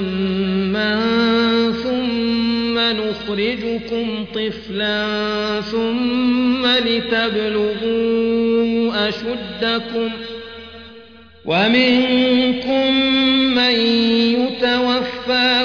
مسمى ثم نخرجكم طفلا ثم لتبلغوا أشدكم ومنكم من يتوفى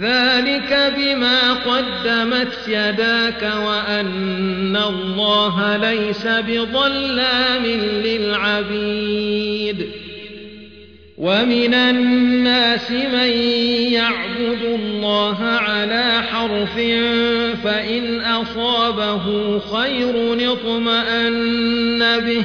ذلك بما قدمت يداك وأن الله ليس بظلام للعبيد ومن الناس من يعبد الله على حرف فإن أصابه خير اطمان به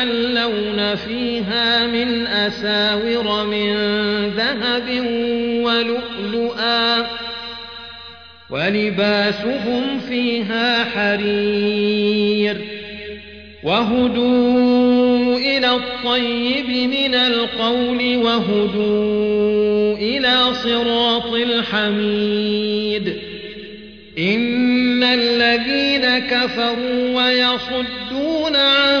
يحلون فيها من أساور من ذهب ولؤلؤا ولباسهم فيها حرير وهدوا إلى الطيب من القول وهدوا إلى صراط الحميد إن الذين كفروا ويصدون عن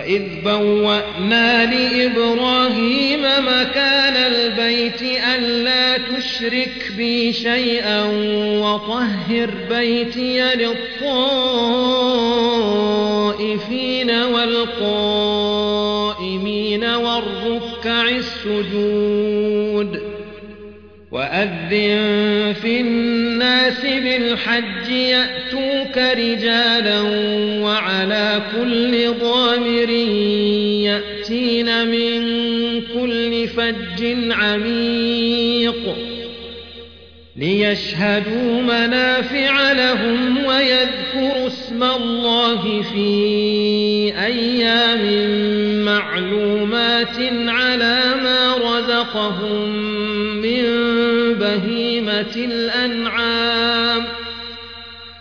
وإذ بوأنا لإبراهيم مكان البيت ألا تشرك بي شيئا وطهر بيتي للطائفين والقائمين والركع السجود وأذن في الناس بالحج يأتوك رجالا وعلى كل ضامر يأتين من كل فج عميق ليشهدوا منافع لهم ويذكروا اسم الله في أيام معلومات على ما رزقهم من بهيمة الأنعام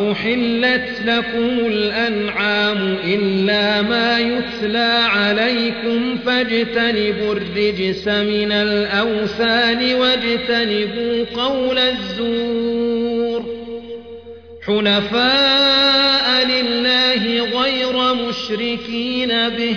وأحلت لكم الأنعام إلا ما يتلى عليكم فاجتنبوا الرجس من الأوثان واجتنبوا قول الزور حنفاء لله غير مشركين به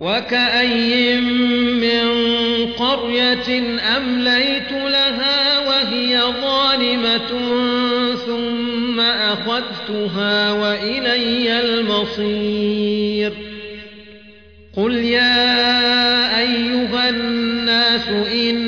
وكأي من قرية أمليت لها وهي ظالمة ثم أخذتها وإلي المصير قل يا أيها الناس إنما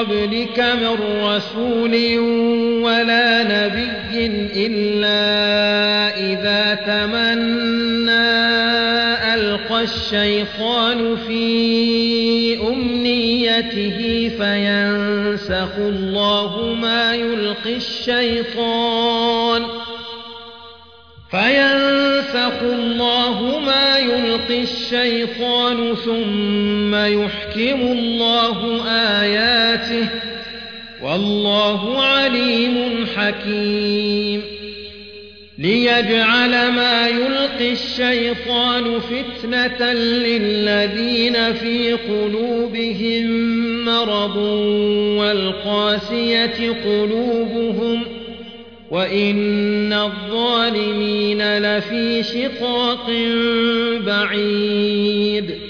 قبلك من رسول ولا نبي إلا إذا تمنى ألقى الشيطان في أمنيته فينسخ الله ما يلقي الشيطان فينسخ الله ما يلقي الشيطان ثم يحكم الله آياته والله عليم حكيم. ليجعل ما يلقي الشيطان فتنة للذين في قلوبهم مرض والقاسية قلوبهم وإن الظالمين لفي شقاق بعيد.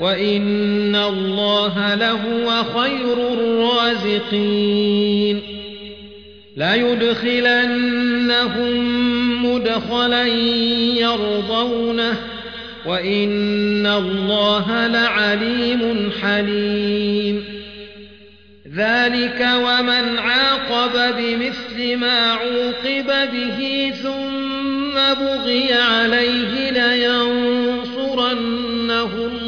وإن الله لهو خير الرازقين. ليدخلنهم مدخلا يرضونه وإن الله لعليم حليم. ذلك ومن عاقب بمثل ما عوقب به ثم بغي عليه لينصرنه الله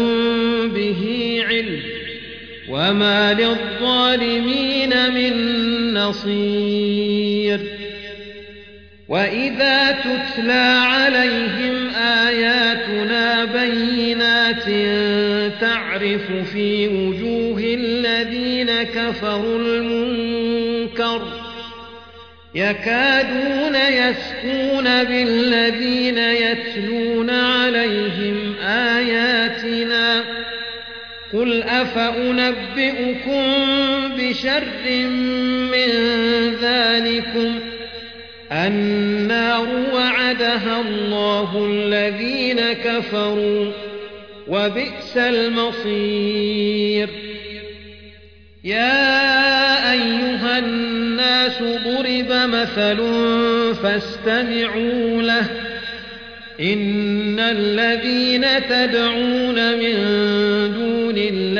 وما للظالمين من نصير. وإذا تتلى عليهم آياتنا بينات تعرف في وجوه الذين كفروا المنكر يكادون يسكون بالذين يتلون عليهم آياتنا قل أفأنبئكم بشر من ذلكم النار وعدها الله الذين كفروا وبئس المصير يا أيها الناس ضرب مثل فاستمعوا له إن الذين تدعون من